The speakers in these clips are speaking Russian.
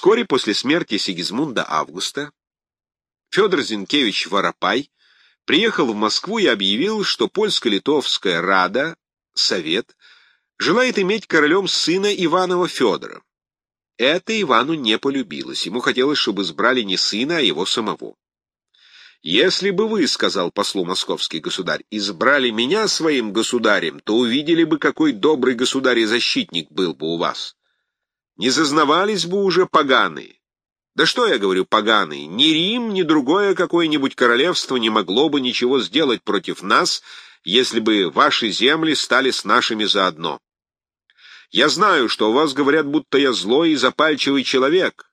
Вскоре после смерти Сигизмунда Августа Федор Зинкевич Воропай приехал в Москву и объявил, что польско-литовская Рада, Совет, желает иметь королем сына Иванова Федора. Это Ивану не полюбилось, ему хотелось, чтобы избрали не сына, а его самого. «Если бы вы, — сказал послу московский государь, — избрали меня своим государем, то увидели бы, какой добрый государь и защитник был бы у вас. Не зазнавались бы уже поганые. Да что я говорю, поганые, ни Рим, ни другое какое-нибудь королевство не могло бы ничего сделать против нас, если бы ваши земли стали с нашими заодно. Я знаю, что у вас говорят, будто я злой и запальчивый человек.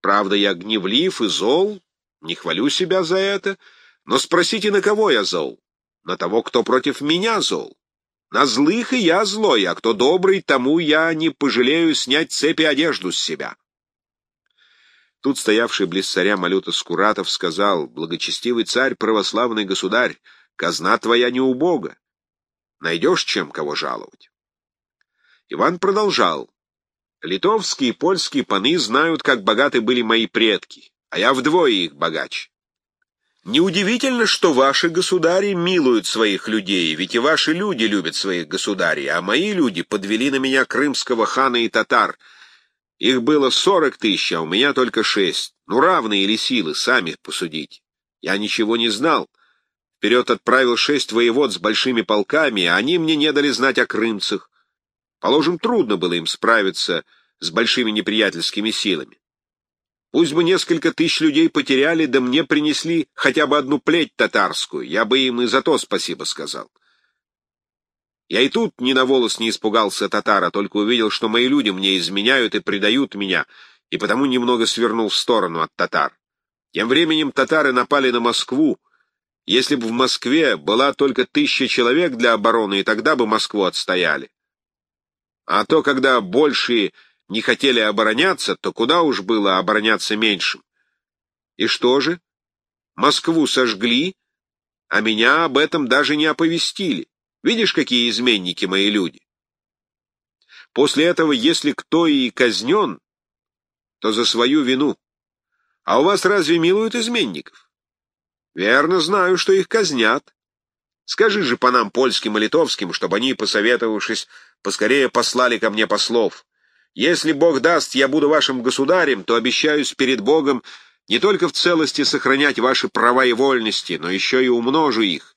Правда, я гневлив и зол, не хвалю себя за это, но спросите, на кого я зол? На того, кто против меня зол. На злых и я злой, а кто добрый, тому я не пожалею снять цепи одежду с себя. Тут стоявший близ царя Малюта Скуратов сказал, «Благочестивый царь, православный государь, казна твоя не убога. Найдешь чем кого жаловать». Иван продолжал, «Литовские и польские паны знают, как богаты были мои предки а я вдвое их богач. Неудивительно, что ваши государи милуют своих людей, ведь и ваши люди любят своих государей, а мои люди подвели на меня крымского хана и татар. Их было сорок тысяч, а у меня только шесть. Ну, равные ли силы, сами посудите. Я ничего не знал. Вперед отправил шесть воевод с большими полками, а они мне не дали знать о крымцах. Положим, трудно было им справиться с большими неприятельскими силами. Пусть бы несколько тысяч людей потеряли, да мне принесли хотя бы одну плеть татарскую, я бы им и за то спасибо сказал. Я и тут ни на волос не испугался татара, только увидел, что мои люди мне изменяют и предают меня, и потому немного свернул в сторону от татар. Тем временем татары напали на Москву. Если бы в Москве была только тысяча человек для обороны, и тогда бы Москву отстояли. А то, когда большие не хотели обороняться, то куда уж было обороняться меньшим? И что же? Москву сожгли, а меня об этом даже не оповестили. Видишь, какие изменники мои люди? После этого, если кто и казнен, то за свою вину. А у вас разве милуют изменников? Верно знаю, что их казнят. Скажи же по нам, польским и литовским, чтобы они, посоветовавшись, поскорее послали ко мне послов. Если Бог даст, я буду вашим государем, то обещаюсь перед Богом не только в целости сохранять ваши права и вольности, но еще и умножу их.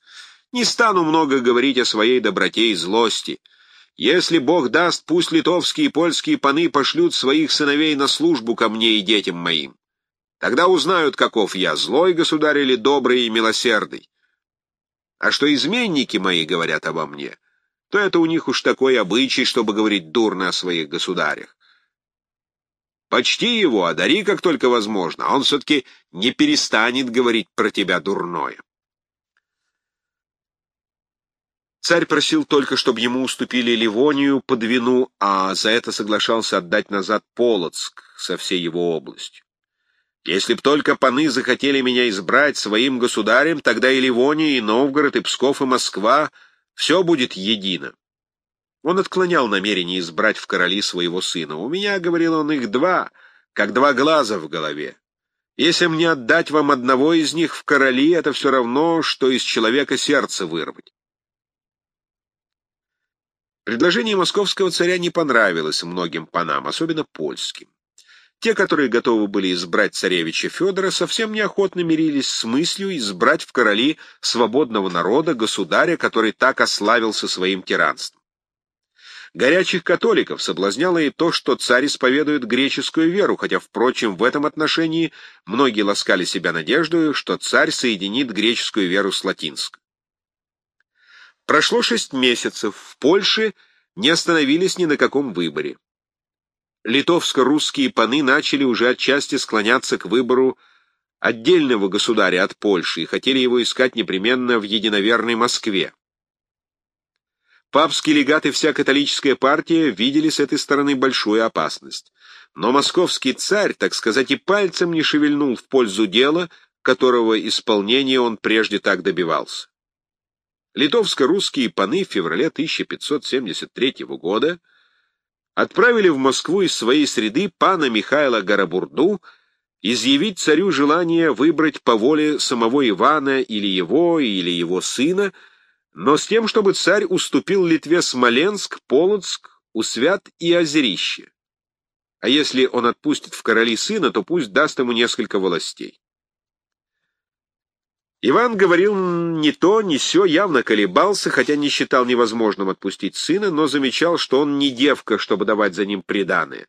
Не стану много говорить о своей доброте и злости. Если Бог даст, пусть литовские и польские паны пошлют своих сыновей на службу ко мне и детям моим. Тогда узнают, каков я, злой государь или добрый и милосердный. А что изменники мои говорят обо мне — то это у них уж такой обычай, чтобы говорить дурно о своих государях. Почти его, одари как только возможно, а он все-таки не перестанет говорить про тебя дурное. Царь просил только, чтобы ему уступили Ливонию под вину, а за это соглашался отдать назад Полоцк со всей его областью. Если б только паны захотели меня избрать своим государем, тогда и Ливония, и Новгород, и Псков, и Москва — все будет едино. Он отклонял намерение избрать в короли своего сына. «У меня, — говорил он, — их два, как два глаза в голове. Если мне отдать вам одного из них в короли, это все равно, что из человека сердце вырвать». Предложение московского царя не понравилось многим панам, особенно польским. Те, которые готовы были избрать царевича Федора, совсем неохотно мирились с мыслью избрать в короли свободного народа, государя, который так ославился своим тиранством. Горячих католиков соблазняло и то, что царь исповедует греческую веру, хотя, впрочем, в этом отношении многие ласкали себя надеждой, что царь соединит греческую веру с латинской. Прошло шесть месяцев, в Польше не остановились ни на каком выборе литовско-русские паны начали уже отчасти склоняться к выбору отдельного государя от Польши и хотели его искать непременно в единоверной Москве. Папский легат и вся католическая партия видели с этой стороны большую опасность. Но московский царь, так сказать, и пальцем не шевельнул в пользу дела, которого исполнения он прежде так добивался. Литовско-русские паны в феврале 1573 года отправили в Москву из своей среды пана Михаила Горобурду изъявить царю желание выбрать по воле самого Ивана или его, или его сына, но с тем, чтобы царь уступил Литве Смоленск, Полоцк, Усвят и Озерище. А если он отпустит в короли сына, то пусть даст ему несколько властей. Иван говорил не то, ни сё, явно колебался, хотя не считал невозможным отпустить сына, но замечал, что он не девка, чтобы давать за ним приданое,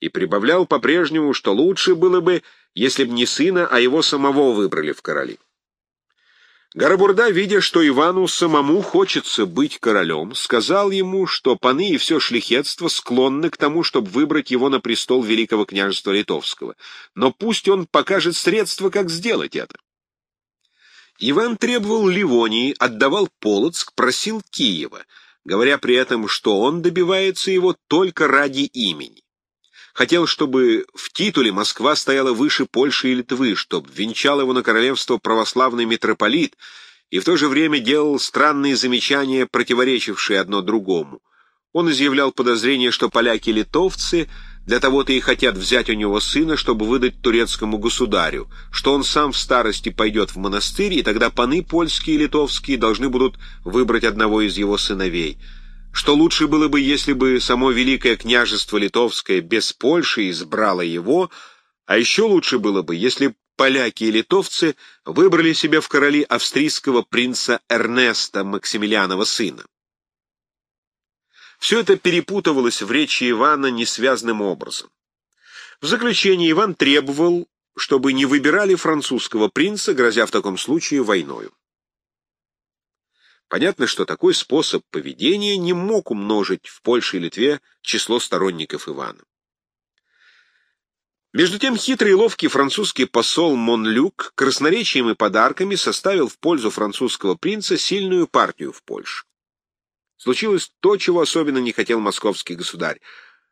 и прибавлял по-прежнему, что лучше было бы, если б не сына, а его самого выбрали в короли. Горобурда, видя, что Ивану самому хочется быть королем, сказал ему, что паны и все шлихетство склонны к тому, чтобы выбрать его на престол Великого княжества Литовского, но пусть он покажет средства, как сделать это. Иван требовал Ливонии, отдавал Полоцк, просил Киева, говоря при этом, что он добивается его только ради имени. Хотел, чтобы в титуле Москва стояла выше Польши и Литвы, чтобы венчал его на королевство православный митрополит, и в то же время делал странные замечания, противоречившие одно другому. Он изъявлял подозрение, что поляки-литовцы — для того-то и хотят взять у него сына, чтобы выдать турецкому государю, что он сам в старости пойдет в монастырь, и тогда паны польские и литовские должны будут выбрать одного из его сыновей. Что лучше было бы, если бы само Великое княжество Литовское без Польши избрало его, а еще лучше было бы, если поляки и литовцы выбрали себе в короли австрийского принца Эрнеста, Максимилианова сына. Все это перепутывалось в речи Ивана несвязным образом. В заключение Иван требовал, чтобы не выбирали французского принца, грозя в таком случае войною. Понятно, что такой способ поведения не мог умножить в Польше и Литве число сторонников Ивана. Между тем хитрый и ловкий французский посол Монлюк красноречием и подарками составил в пользу французского принца сильную партию в Польше. Случилось то, чего особенно не хотел московский государь.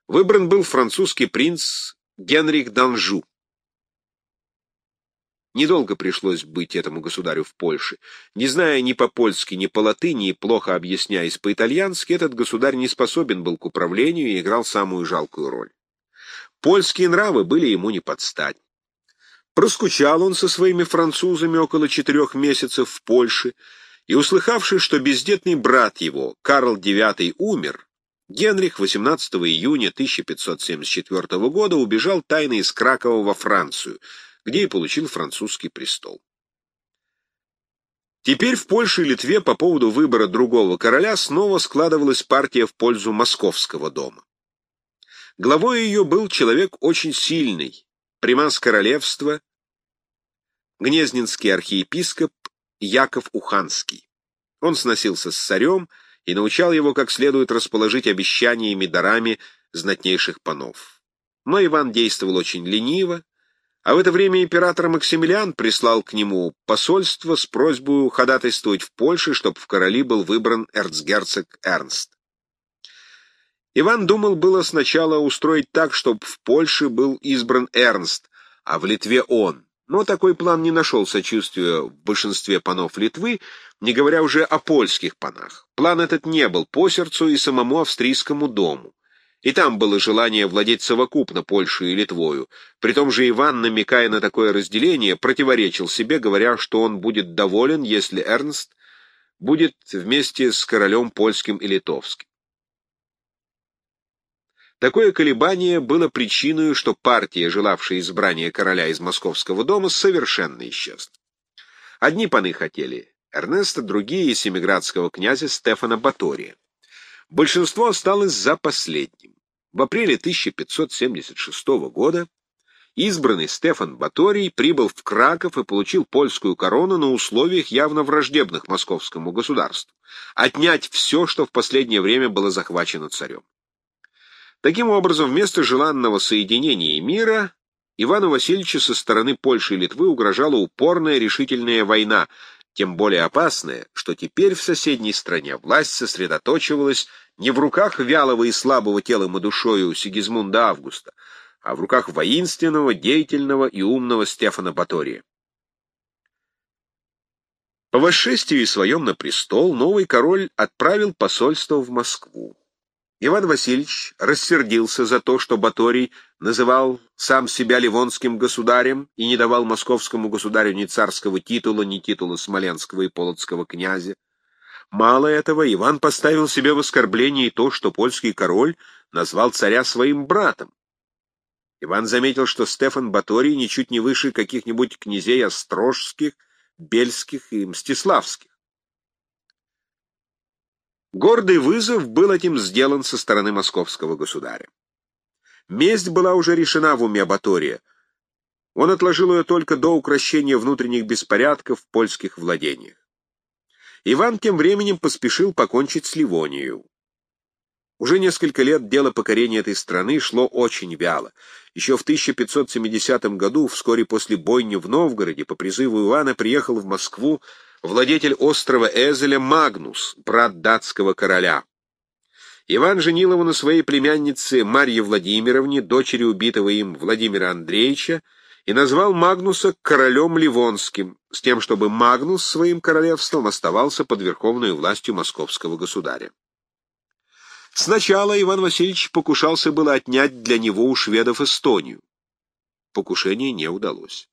Выбран был французский принц Генрих Данжу. Недолго пришлось быть этому государю в Польше. Не зная ни по-польски, ни по-латыни, и плохо объясняясь по-итальянски, этот государь не способен был к управлению и играл самую жалкую роль. Польские нравы были ему не под стать. Проскучал он со своими французами около четырех месяцев в Польше, и, услыхавший, что бездетный брат его, Карл IX, умер, Генрих 18 июня 1574 года убежал тайно из Кракова во Францию, где и получил французский престол. Теперь в Польше и Литве по поводу выбора другого короля снова складывалась партия в пользу московского дома. Главой ее был человек очень сильный, примас королевства, гнезненский архиепископ Яков Уханский. Он сносился с царем и научал его как следует расположить обещаниями дарами знатнейших панов. Но Иван действовал очень лениво, а в это время император Максимилиан прислал к нему посольство с просьбой ходатайствовать в Польше, чтобы в короли был выбран эрцгерцог Эрнст. Иван думал было сначала устроить так, чтобы в Польше был избран Эрнст, а в Литве он. Но такой план не нашел сочувствия в большинстве панов Литвы, не говоря уже о польских панах. План этот не был по сердцу и самому австрийскому дому. И там было желание владеть совокупно Польшей и Литвою. При том же Иван, намекая на такое разделение, противоречил себе, говоря, что он будет доволен, если Эрнст будет вместе с королем польским и литовским. Такое колебание было причиной, что партия, желавшая избрания короля из московского дома, совершенно исчезла. Одни паны хотели Эрнеста, другие — семиградского князя Стефана Батория. Большинство осталось за последним. В апреле 1576 года избранный Стефан Баторий прибыл в Краков и получил польскую корону на условиях явно враждебных московскому государству — отнять все, что в последнее время было захвачено царем. Таким образом, вместо желанного соединения мира Ивану Васильевичу со стороны Польши и Литвы угрожала упорная решительная война, тем более опасная, что теперь в соседней стране власть сосредоточивалась не в руках вялого и слабого телом и душою Сигизмунда Августа, а в руках воинственного, деятельного и умного Стефана Батория. По восшествии своем на престол новый король отправил посольство в Москву. Иван Васильевич рассердился за то, что Баторий называл сам себя ливонским государем и не давал московскому государю ни царского титула, ни титула смоленского и полоцкого князя. Мало этого, Иван поставил себе в оскорбление и то, что польский король назвал царя своим братом. Иван заметил, что Стефан Баторий ничуть не выше каких-нибудь князей острожских, бельских и мстиславских. Гордый вызов был этим сделан со стороны московского государя. Месть была уже решена в уме Батория. Он отложил ее только до укрощения внутренних беспорядков в польских владениях. Иван тем временем поспешил покончить с Ливонией. Уже несколько лет дело покорения этой страны шло очень вяло. Еще в 1570 году, вскоре после бойни в Новгороде, по призыву Ивана приехал в Москву владетель острова Эзеля Магнус, брат датского короля. Иван женил его на своей племяннице Марье Владимировне, дочери убитого им Владимира Андреевича, и назвал Магнуса королем Ливонским, с тем, чтобы Магнус своим королевством оставался под верховной властью московского государя. Сначала Иван Васильевич покушался было отнять для него у шведов Эстонию. Покушение не удалось.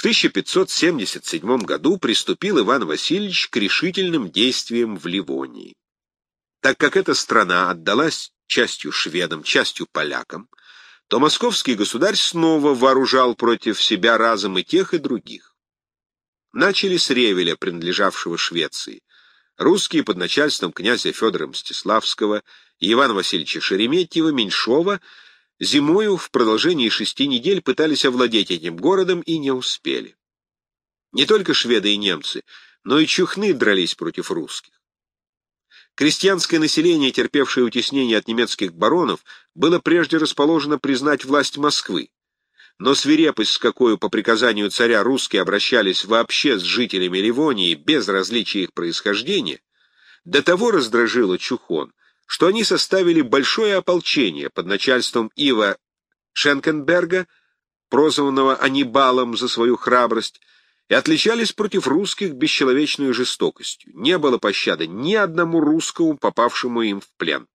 В 1577 году приступил Иван Васильевич к решительным действиям в Ливонии. Так как эта страна отдалась частью шведам, частью полякам, то московский государь снова вооружал против себя разом и тех, и других. Начали с Ревеля, принадлежавшего Швеции. Русские под начальством князя Федора Мстиславского и Ивана Васильевича Шереметьева, Меньшова Зимою в продолжении шести недель пытались овладеть этим городом и не успели. Не только шведы и немцы, но и чухны дрались против русских. Крестьянское население, терпевшее утеснение от немецких баронов, было прежде расположено признать власть Москвы. Но свирепость, с какой по приказанию царя русские обращались вообще с жителями Ливонии без различия их происхождения, до того раздражила Чухон, что они составили большое ополчение под начальством Ива Шенкенберга, прозванного Аннибалом за свою храбрость, и отличались против русских бесчеловечной жестокостью. Не было пощады ни одному русскому, попавшему им в плен.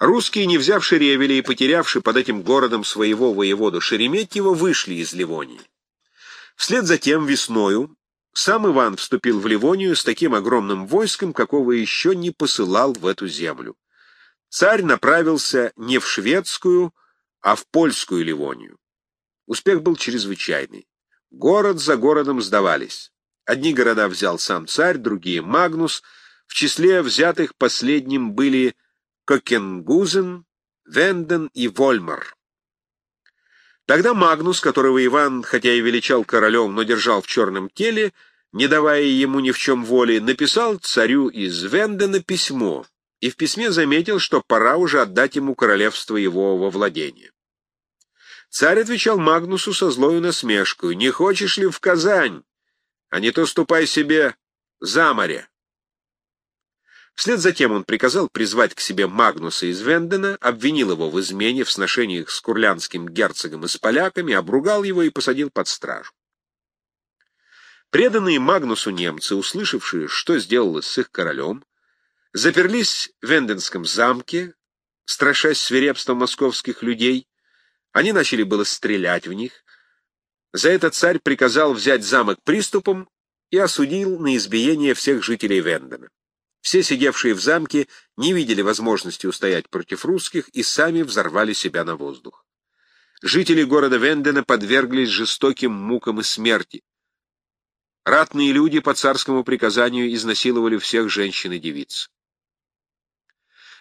Русские, не взявши Ревеля и потерявши под этим городом своего воеводу Шереметьева, вышли из Ливонии. Вслед за тем весною сам Иван вступил в Ливонию с таким огромным войском, какого еще не посылал в эту землю. Царь направился не в шведскую, а в польскую Ливонию. Успех был чрезвычайный. Город за городом сдавались. Одни города взял сам царь, другие — Магнус. В числе взятых последним были Кокенгузен, Венден и Вольмар. Тогда Магнус, которого Иван, хотя и величал королем, но держал в черном теле, не давая ему ни в чем воли, написал царю из Вендена письмо, и в письме заметил, что пора уже отдать ему королевство его во владение. Царь отвечал Магнусу со злою насмешкой, «Не хочешь ли в Казань, а не то ступай себе за море». Вслед за тем он приказал призвать к себе Магнуса из Вендена, обвинил его в измене, в сношениях с курлянским герцогом и с поляками, обругал его и посадил под стражу. Преданные Магнусу немцы, услышавшие, что сделалось с их королем, заперлись в Венденском замке, страшась свирепства московских людей. Они начали было стрелять в них. За это царь приказал взять замок приступом и осудил на избиение всех жителей Вендена. Все сидевшие в замке не видели возможности устоять против русских и сами взорвали себя на воздух. Жители города Вендена подверглись жестоким мукам и смерти. Ратные люди по царскому приказанию изнасиловали всех женщин и девиц.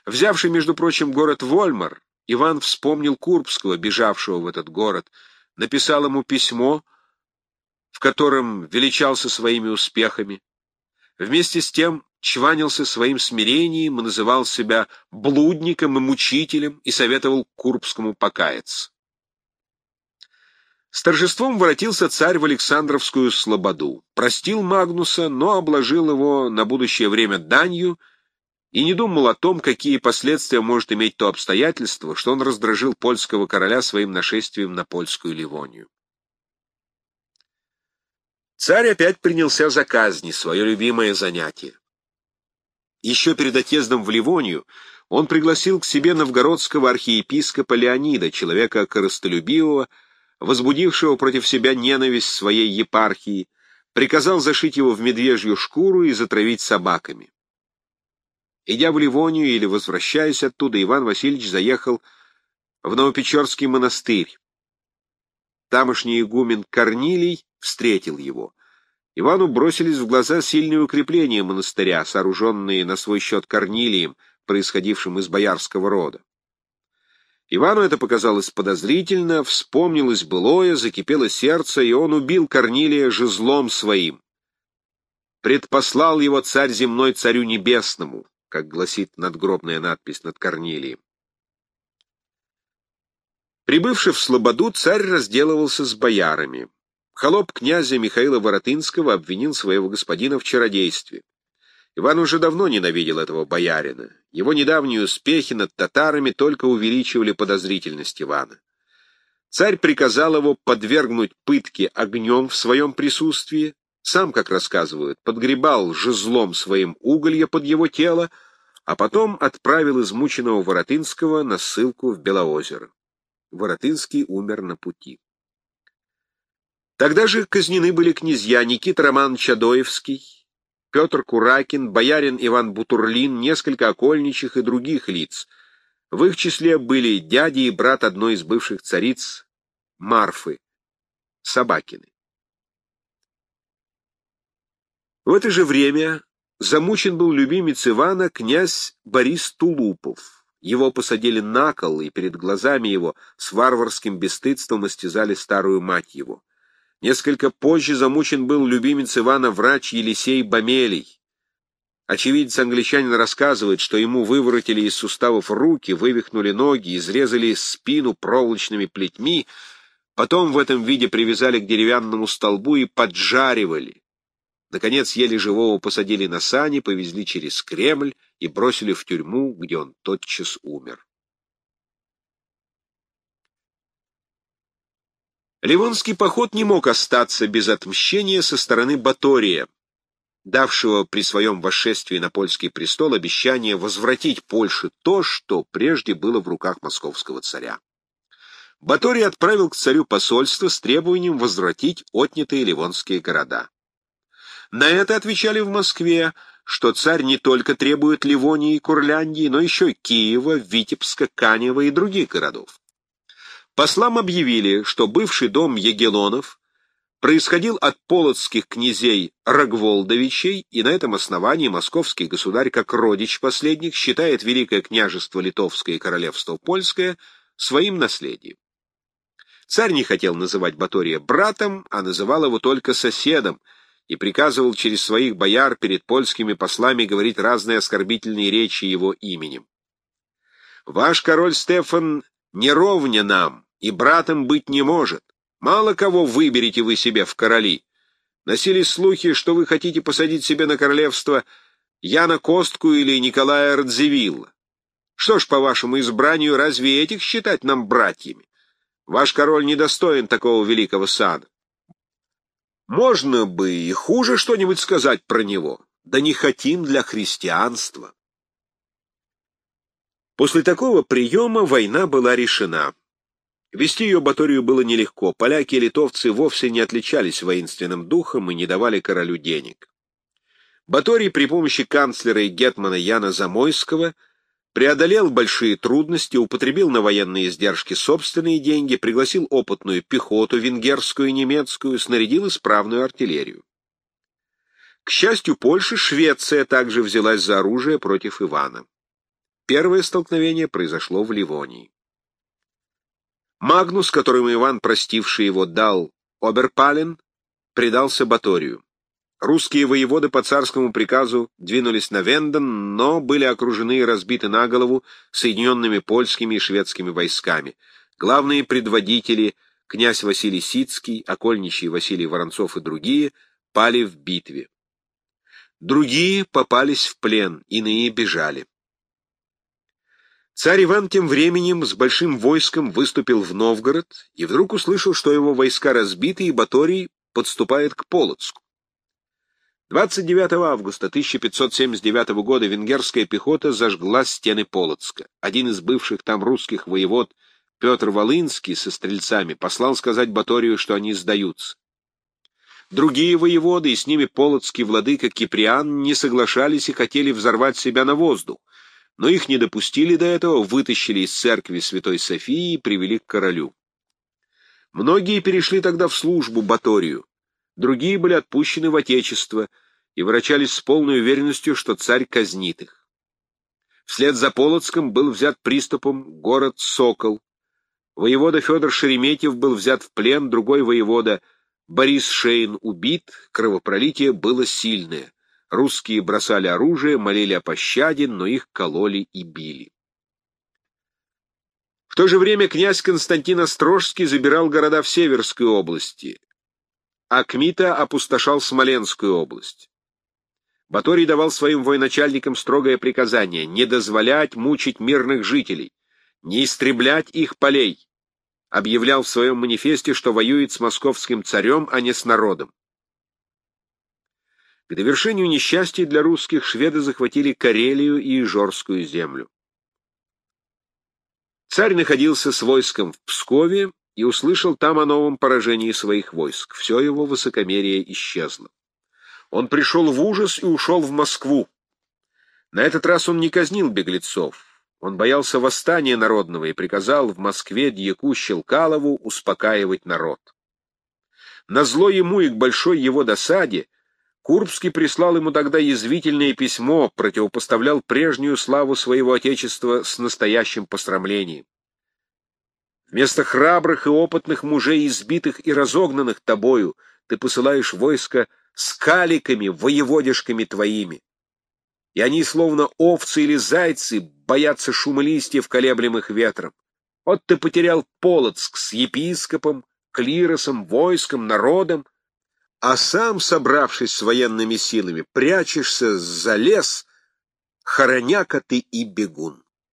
Взявший, между прочим, город Вольмар, Иван вспомнил Курбского, бежавшего в этот город, написал ему письмо, в котором величался своими успехами. Вместе с тем чванился своим смирением и называл себя блудником и мучителем и советовал Курбскому покаяться. С торжеством воротился царь в Александровскую слободу, простил Магнуса, но обложил его на будущее время данью и не думал о том, какие последствия может иметь то обстоятельство, что он раздражил польского короля своим нашествием на польскую Ливонию. Царь опять принялся за казни, свое любимое занятие. Еще перед отъездом в Ливонию он пригласил к себе новгородского архиепископа Леонида, человека корыстолюбивого, возбудившего против себя ненависть своей епархии, приказал зашить его в медвежью шкуру и затравить собаками. Идя в Ливонию или возвращаясь оттуда, Иван Васильевич заехал в Новопечорский монастырь. Тамошний игумен Корнилий встретил его. Ивану бросились в глаза сильные укрепления монастыря, сооруженные на свой счет Корнилием, происходившим из боярского рода. Ивану это показалось подозрительно, вспомнилось былое, закипело сердце, и он убил Корнилия жезлом своим. «Предпослал его царь земной царю небесному», как гласит надгробная надпись над Корнилием. Прибывший в Слободу, царь разделывался с боярами. Холоп князя Михаила Воротынского обвинил своего господина в чародействе. Иван уже давно ненавидел этого боярина. Его недавние успехи над татарами только увеличивали подозрительность Ивана. Царь приказал его подвергнуть пытке огнем в своем присутствии, сам, как рассказывают, подгребал жезлом своим уголья под его тело, а потом отправил измученного Воротынского на ссылку в Белоозеро. Воротынский умер на пути. Тогда же казнены были князья Никита Роман Чадоевский, Петр Куракин, боярин Иван Бутурлин, несколько окольничих и других лиц. В их числе были дядя и брат одной из бывших цариц Марфы, Собакины. В это же время замучен был любимец Ивана князь Борис Тулупов. Его посадили на кол, и перед глазами его с варварским бесстыдством истязали старую мать его. Несколько позже замучен был любимец Ивана врач Елисей Бамелий. Очевидец англичанин рассказывает, что ему выворотили из суставов руки, вывихнули ноги, изрезали спину проволочными плетьми, потом в этом виде привязали к деревянному столбу и поджаривали. Наконец, еле живого посадили на сани, повезли через Кремль и бросили в тюрьму, где он тотчас умер. Ливонский поход не мог остаться без отмщения со стороны Батория, давшего при своем восшествии на польский престол обещание возвратить Польше то, что прежде было в руках московского царя. Баторий отправил к царю посольство с требованием возвратить отнятые ливонские города. На это отвечали в Москве, что царь не только требует Ливонии и Курляндии, но еще Киева, Витебска, Канева и других городов. Послам объявили, что бывший дом Егелонов происходил от полоцких князей Рогволдовичей, и на этом основании московский государь, как родич последних, считает Великое княжество Литовское и Королевство Польское своим наследием. Царь не хотел называть Батория братом, а называл его только соседом, и приказывал через своих бояр перед польскими послами говорить разные оскорбительные речи его именем. «Ваш король Стефан не ровня нам, и братом быть не может. Мало кого выберете вы себе в короли. Носились слухи, что вы хотите посадить себе на королевство Яна Костку или Николая Радзивилла. Что ж, по вашему избранию, разве этих считать нам братьями? Ваш король недостоин такого великого сада. Можно бы и хуже что-нибудь сказать про него, да не хотим для христианства. После такого приема война была решена. Вести ее Баторию было нелегко. Поляки и литовцы вовсе не отличались воинственным духом и не давали королю денег. Баторий при помощи канцлера и гетмана Яна Замойского преодолел большие трудности, употребил на военные издержки собственные деньги, пригласил опытную пехоту, венгерскую и немецкую, снарядил исправную артиллерию. К счастью Польши, Швеция также взялась за оружие против Ивана. Первое столкновение произошло в Ливонии. Магнус, которому Иван, простивший его, дал Оберпален, предался Баторию. Русские воеводы по царскому приказу двинулись на Венден, но были окружены и разбиты на голову соединенными польскими и шведскими войсками. Главные предводители, князь Василий Сицкий, окольничий Василий Воронцов и другие, пали в битве. Другие попались в плен, иные бежали. Царь Иван тем временем с большим войском выступил в Новгород и вдруг услышал, что его войска разбиты и Баторий подступает к Полоцку. 29 августа 1579 года венгерская пехота зажгла стены Полоцка. Один из бывших там русских воевод, Петр Волынский со стрельцами, послал сказать Баторию, что они сдаются. Другие воеводы, и с ними полоцкий владыка Киприан, не соглашались и хотели взорвать себя на воздух, но их не допустили до этого, вытащили из церкви Святой Софии и привели к королю. Многие перешли тогда в службу Баторию, другие были отпущены в Отечество и врачались с полной уверенностью, что царь казнит их. Вслед за Полоцком был взят приступом город Сокол. Воевода Федор Шереметьев был взят в плен, другой воевода — Борис Шейн убит, кровопролитие было сильное. Русские бросали оружие, молили о пощаде, но их кололи и били. В то же время князь Константин Острожский забирал города в Северской области, а Кмита опустошал Смоленскую область. Баторий давал своим военачальникам строгое приказание не дозволять мучить мирных жителей, не истреблять их полей, объявлял в своем манифесте, что воюет с московским царем, а не с народом. К довершению несчастья для русских шведы захватили Карелию и Ижорскую землю. Царь находился с войском в Пскове и услышал там о новом поражении своих войск. Все его высокомерие исчезло. Он пришел в ужас и ушел в Москву. На этот раз он не казнил беглецов. Он боялся восстания народного и приказал в Москве дьяку Щелкалову успокаивать народ. На зло ему и к большой его досаде Курбский прислал ему тогда язвительное письмо, противопоставлял прежнюю славу своего отечества с настоящим посрамлением. Вместо храбрых и опытных мужей, избитых и разогнанных тобою, ты посылаешь войско с каликами, воеводишками твоими и они, словно овцы или зайцы, боятся шума листьев, колеблемых ветром. Вот ты потерял Полоцк с епископом, клиросом, войском, народом, а сам, собравшись с военными силами, прячешься за лес, хороняка ты и бегун.